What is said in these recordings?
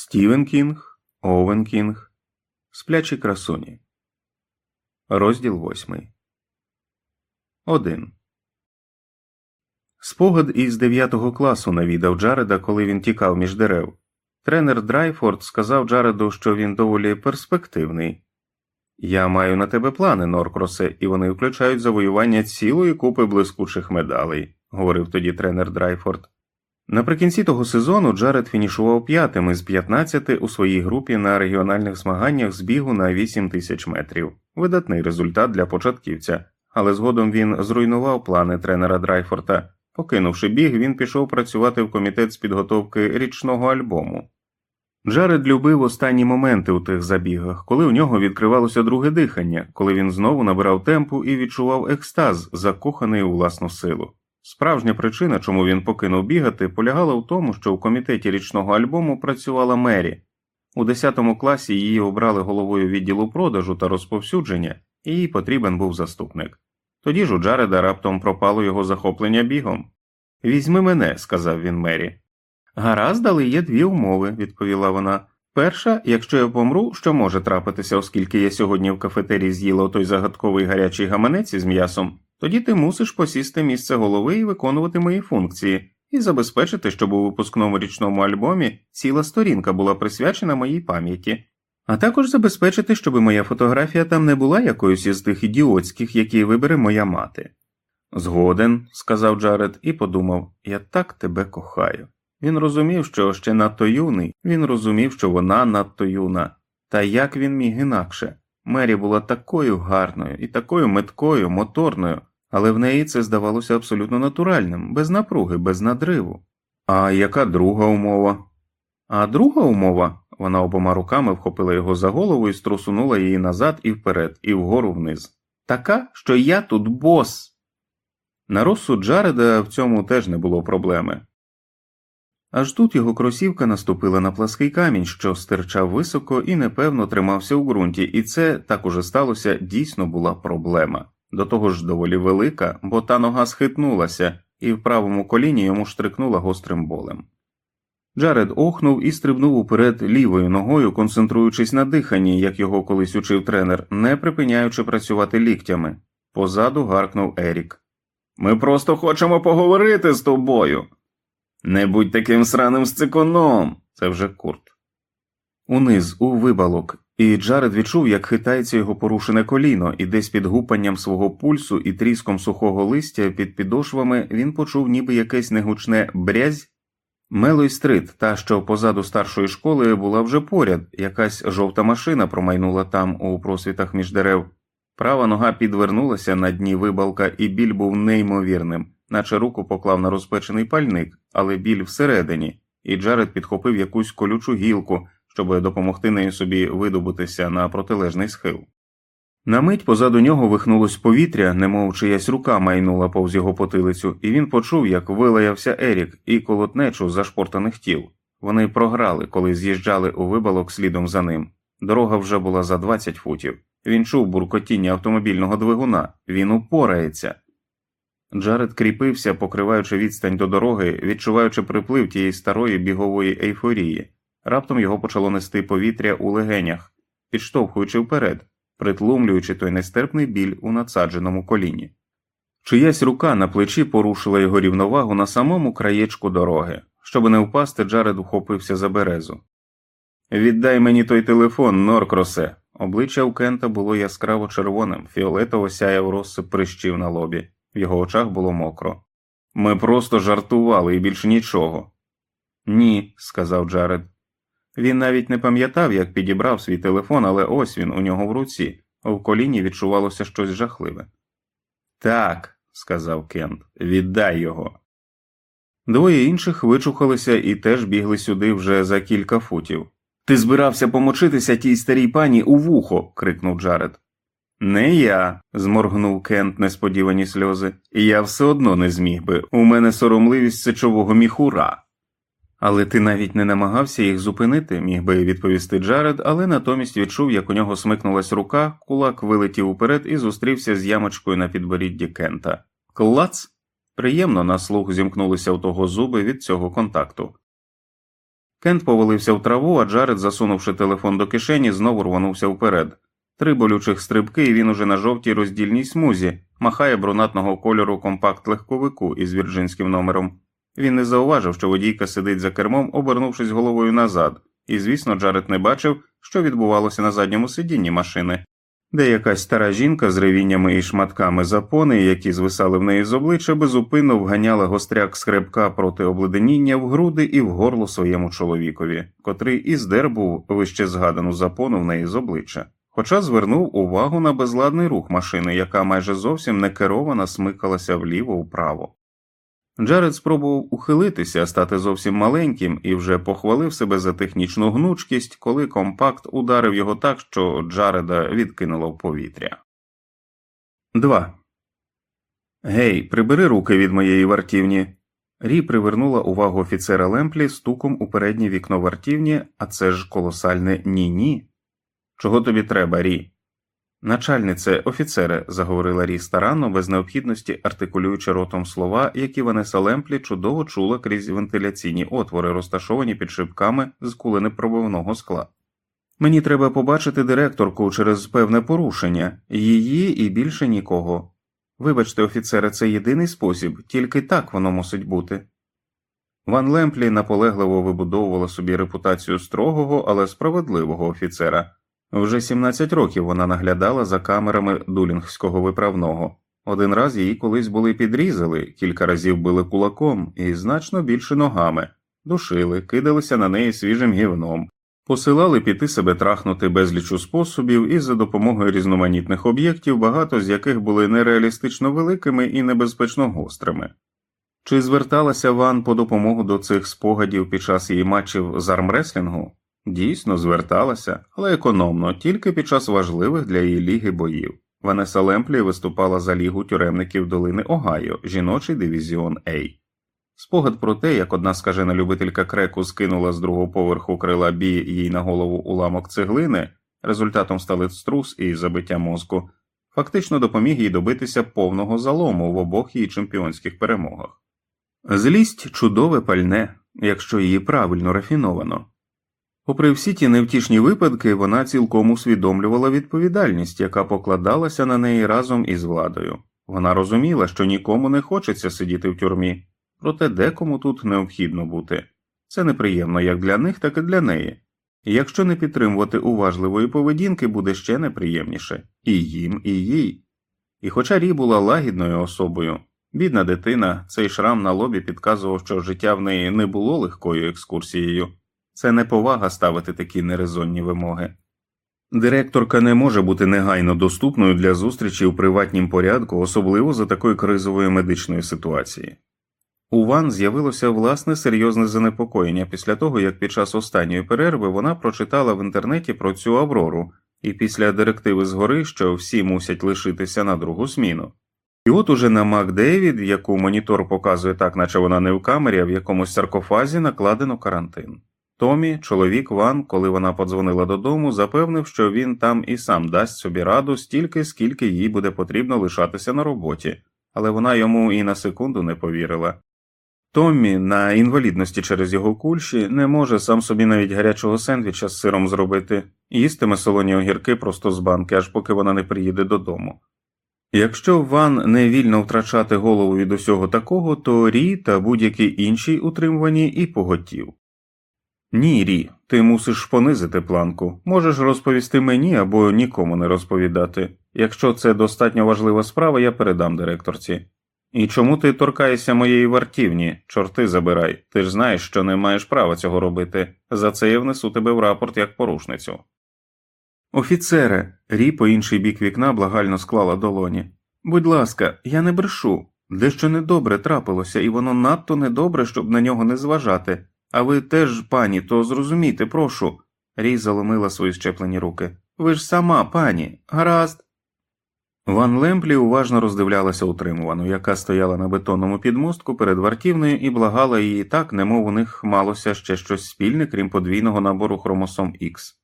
Стівен Кінг, Овен Кінг, Сплячі красуні. Розділ восьмий. 1. Спогад із 9 класу навідав Джареда, коли він тікав між дерев. Тренер Драйфорд сказав Джареду, що він доволі перспективний. Я маю на тебе плани, Норкросе, і вони включають завоювання цілої купи блискучих медалей, говорив тоді тренер Драйфорд. Наприкінці того сезону Джаред фінішував п'ятим із 15 у своїй групі на регіональних змаганнях з бігу на 8 тисяч метрів. Видатний результат для початківця, але згодом він зруйнував плани тренера Драйфорда. Покинувши біг, він пішов працювати в комітет з підготовки річного альбому. Джаред любив останні моменти у тих забігах, коли у нього відкривалося друге дихання, коли він знову набирав темпу і відчував екстаз, закоханий у власну силу. Справжня причина, чому він покинув бігати, полягала в тому, що в комітеті річного альбому працювала Мері. У 10 класі її обрали головою відділу продажу та розповсюдження, і їй потрібен був заступник. Тоді ж у Джареда раптом пропало його захоплення бігом. Візьми мене, сказав він Мері. Гаразд, але є дві умови, відповіла вона. Перша, якщо я помру, що може трапитися, оскільки я сьогодні в кафетерії з'їла той загадковий гарячий гаманець із м'ясом, тоді ти мусиш посісти місце голови і виконувати мої функції, і забезпечити, щоб у випускному річному альбомі ціла сторінка була присвячена моїй пам'яті, а також забезпечити, щоб моя фотографія там не була якоюсь із тих ідіотських, які вибере моя мати. Згоден, сказав Джаред і подумав я так тебе кохаю. Він розумів, що ще надто юний, він розумів, що вона надто юна, та як він міг інакше. Мері була такою гарною і такою меткою, моторною, але в неї це здавалося абсолютно натуральним, без напруги, без надриву. А яка друга умова? А друга умова вона обома руками вхопила його за голову і струсунула її назад і вперед, і вгору вниз. Така, що я тут бос. На розсуд Джареда в цьому теж не було проблеми. Аж тут його кросівка наступила на плаский камінь, що стирчав високо і непевно тримався у ґрунті, і це так уже сталося, дійсно була проблема. До того ж доволі велика, бо та нога схитнулася, і в правому коліні йому штрикнула гострим болем. Джаред охнув і стрибнув уперед лівою ногою, концентруючись на диханні, як його колись учив тренер, не припиняючи працювати ліктями. Позаду гаркнув Ерік. Ми просто хочемо поговорити з тобою. Не будь таким сраним сциконом, це вже курт. Униз, у вибалок, і Джаред відчув, як хитається його порушене коліно, і десь під гупанням свого пульсу і тріском сухого листя під підошвами він почув ніби якесь негучне брязь. Мелой стрит, та що позаду старшої школи, була вже поряд, якась жовта машина промайнула там у просвітах між дерев. Права нога підвернулася на дні вибалка, і біль був неймовірним, наче руку поклав на розпечений пальник, але біль всередині, і Джаред підхопив якусь колючу гілку, щоб допомогти нею собі видобутися на протилежний схил. На мить позаду нього вихнулось повітря, немов чиясь рука майнула повз його потилицю, і він почув, як вилаявся Ерік і колотнечу зашпортаних тіл. Вони програли, коли з'їжджали у вибалок слідом за ним. Дорога вже була за 20 футів. Він чув буркотіння автомобільного двигуна, він упорається. Джаред кріпився, покриваючи відстань до дороги, відчуваючи приплив тієї старої бігової ейфорії. Раптом його почало нести повітря у легенях, підштовхуючи вперед, притлумлюючи той нестерпний біль у надсадженому коліні. Чиясь рука на плечі порушила його рівновагу на самому краєчку дороги. Щоб не впасти, Джаред ухопився за березу. Віддай мені той телефон, Норкросе. Обличчя у Кента було яскраво червоним, фіолетово сяяв розсип прищів на лобі, в його очах було мокро. Ми просто жартували і більше нічого. Ні, сказав Джаред. Він навіть не пам'ятав, як підібрав свій телефон, але ось він у нього в руці, в коліні відчувалося щось жахливе. Так, сказав Кент, віддай його. Двоє інших вичухалися і теж бігли сюди вже за кілька футів. Ти збирався помочитися тій старій пані у вухо. крикнув Джаред. Не я, зморгнув Кент несподівані сльози, я все одно не зміг би. У мене соромливість сечового міхура. Але ти навіть не намагався їх зупинити, міг би відповісти Джаред, але натомість відчув, як у нього смикнулась рука, кулак вилетів уперед і зустрівся з ямочкою на підборідді Кента. Клац! Приємно на слух зімкнулися у того зуби від цього контакту. Кент повалився в траву, а Джаред, засунувши телефон до кишені, знову рванувся вперед. Три болючих стрибки, і він уже на жовтій роздільній смузі, махає брунатного кольору компакт легковику із вірджинським номером. Він не зауважив, що водійка сидить за кермом, обернувшись головою назад, і, звісно, Джаред не бачив, що відбувалося на задньому сидінні машини, де якась стара жінка з ревіннями і шматками запони, які звисали в неї з обличчя, безупинно вганяла гостряк скребка проти обледеніння в груди і в горло своєму чоловікові, котрий і здер був вище згадану запону в неї з обличчя. Хоча звернув увагу на безладний рух машини, яка майже зовсім не керована смикалася вліво вправо. Джаред спробував ухилитися, стати зовсім маленьким і вже похвалив себе за технічну гнучкість, коли компакт ударив його так, що Джареда відкинуло в повітря. 2. Гей, прибери руки від моєї вартівні. Рі привернула увагу офіцера Лемплі стуком у переднє вікно вартівні, а це ж колосальне ні ні. Чого тобі треба, Рі? Начальнице, офіцере, заговорила Рі старанно, без необхідності артикулюючи ротом слова, які Ванеса Лемплі чудово чула крізь вентиляційні отвори, розташовані під шибками з куленепробивного скла. Мені треба побачити директорку через певне порушення, її і більше нікого. Вибачте, офіцере, це єдиний спосіб, тільки так воно мусить бути. Ван Лемплі наполегливо вибудовувала собі репутацію строгого, але справедливого офіцера. Вже 17 років вона наглядала за камерами дулінгського виправного. Один раз її колись були підрізали, кілька разів били кулаком і значно більше ногами, душили, кидалися на неї свіжим гівном, посилали піти себе трахнути безлічу способів і за допомогою різноманітних об'єктів, багато з яких були нереалістично великими і небезпечно гострими. Чи зверталася Ван по допомогу до цих спогадів під час її матчів з армреслінгу? Дійсно, зверталася, але економно, тільки під час важливих для її ліги боїв. Ванеса Лемплі виступала за лігу тюремників долини Огайо, жіночий дивізіон А. Спогад про те, як одна скажена любителька креку скинула з другого поверху крила бі їй на голову уламок цеглини, результатом стали струс і забиття мозку, фактично допоміг їй добитися повного залому в обох її чемпіонських перемогах. Злість чудове пальне, якщо її правильно рафіновано. Попри всі ті невтішні випадки, вона цілком усвідомлювала відповідальність, яка покладалася на неї разом із владою. Вона розуміла, що нікому не хочеться сидіти в тюрмі, проте декому тут необхідно бути. Це неприємно як для них, так і для неї. І якщо не підтримувати уважливої поведінки, буде ще неприємніше і їм, і їй. І хоча Рі була лагідною особою, бідна дитина, цей шрам на лобі підказував, що життя в неї не було легкою екскурсією. Це неповага ставити такі нерезонні вимоги. Директорка не може бути негайно доступною для зустрічі у приватнім порядку, особливо за такої кризової медичної ситуації. У Ван з'явилося власне серйозне занепокоєння після того, як під час останньої перерви вона прочитала в інтернеті про цю Аврору, і після директиви згори, що всі мусять лишитися на другу зміну. І от уже на Мак Дейвід, яку монітор показує так, наче вона не в камері, а в якомусь саркофазі накладено карантин. Томі, чоловік Ван, коли вона подзвонила додому, запевнив, що він там і сам дасть собі раду стільки, скільки їй буде потрібно лишатися на роботі, але вона йому і на секунду не повірила. Томмі на інвалідності через його кульші не може сам собі навіть гарячого сендвіча з сиром зробити, їстиме солоні огірки просто з банки, аж поки вона не приїде додому. Якщо Ван не вільно втрачати голову від усього такого, то Рі та будь-які інші утримувані і поготів. Ні, Рі, ти мусиш понизити планку. Можеш розповісти мені або нікому не розповідати. Якщо це достатньо важлива справа, я передам директорці. І чому ти торкаєшся моєї вартівні, чорти забирай, ти ж знаєш, що не маєш права цього робити. За це я внесу тебе в рапорт як порушницю. Офіцере, Рі по інший бік вікна благально склала долоні. Будь ласка, я не брешу. Дещо недобре трапилося, і воно надто недобре, щоб на нього не зважати. А ви теж, пані, то зрозумійте, прошу. Рій заломила свої щеплені руки. Ви ж сама, пані, гаразд. Ван Лемплі уважно роздивлялася утримувану, яка стояла на бетонному підмостку перед вартівною і благала її так, немов у них малося ще щось спільне, крім подвійного набору хромосом Х.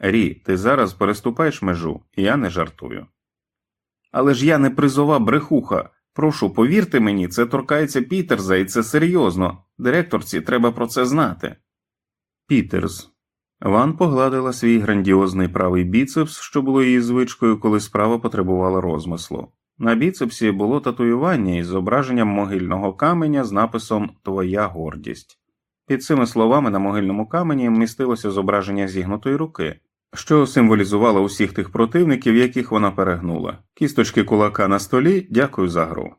Рі, ти зараз переступаєш межу, я не жартую. Але ж я не призова брехуха. Прошу, повірте мені, це торкається Пітерза, і це серйозно. Директорці треба про це знати. Пітерс. Ван погладила свій грандіозний правий біцепс, що було її звичкою, коли справа потребувала розмислу. На біцепсі було татуювання із зображенням могильного каменя з написом Твоя гордість. Під цими словами на могильному камені містилося зображення зігнутої руки, що символізувало усіх тих противників, яких вона перегнула. Кісточки кулака на столі дякую за гру.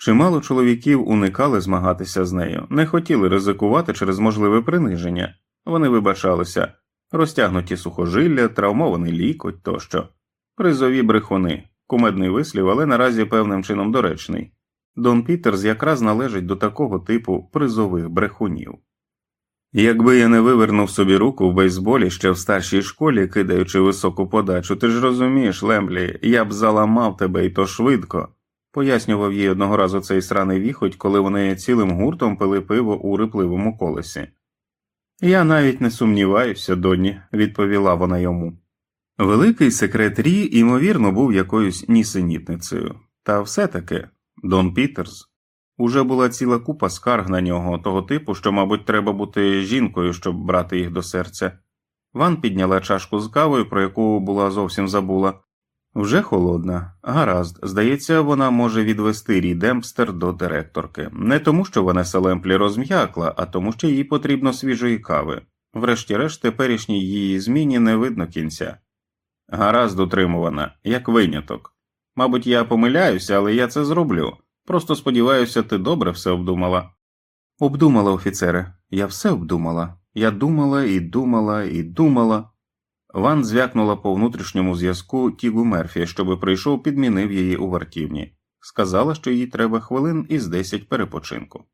Чимало чоловіків уникали змагатися з нею, не хотіли ризикувати через можливе приниження. Вони вибачалися розтягнуті сухожилля, травмований лікоть тощо, призові брехуни, кумедний вислів, але наразі певним чином доречний. Дон Пітерс якраз належить до такого типу призових брехунів. Якби я не вивернув собі руку в бейсболі ще в старшій школі, кидаючи високу подачу, ти ж розумієш, Лемблі, я б заламав тебе і то швидко, пояснював їй одного разу цей сраний віхоть, коли вони цілим гуртом пили пиво у рипливому колесі. Я навіть не сумніваюся, Донні, відповіла вона йому. Великий секрет Рі, ймовірно, був якоюсь нісенітницею, та все таки Дон Пітерс. Уже була ціла купа скарг на нього, того типу, що, мабуть, треба бути жінкою, щоб брати їх до серця. Ван підняла чашку з кавою, про яку була зовсім забула. Вже холодна, гаразд, здається, вона може відвести Рі Демпстер до директорки, не тому, що Ванеса Лемплі розм'якла, а тому, що їй потрібно свіжої кави. Врешті-решт, теперішній її зміні не видно кінця. Гаразд утримувана, як виняток. Мабуть, я помиляюся, але я це зроблю. Просто сподіваюся, ти добре все обдумала. Обдумала, офіцере, я все обдумала. Я думала і думала і думала. Ван звякнула по внутрішньому зв'язку Тігу Мерфі, щоби прийшов, підмінив її у вартівні. Сказала, що їй треба хвилин із десять перепочинку.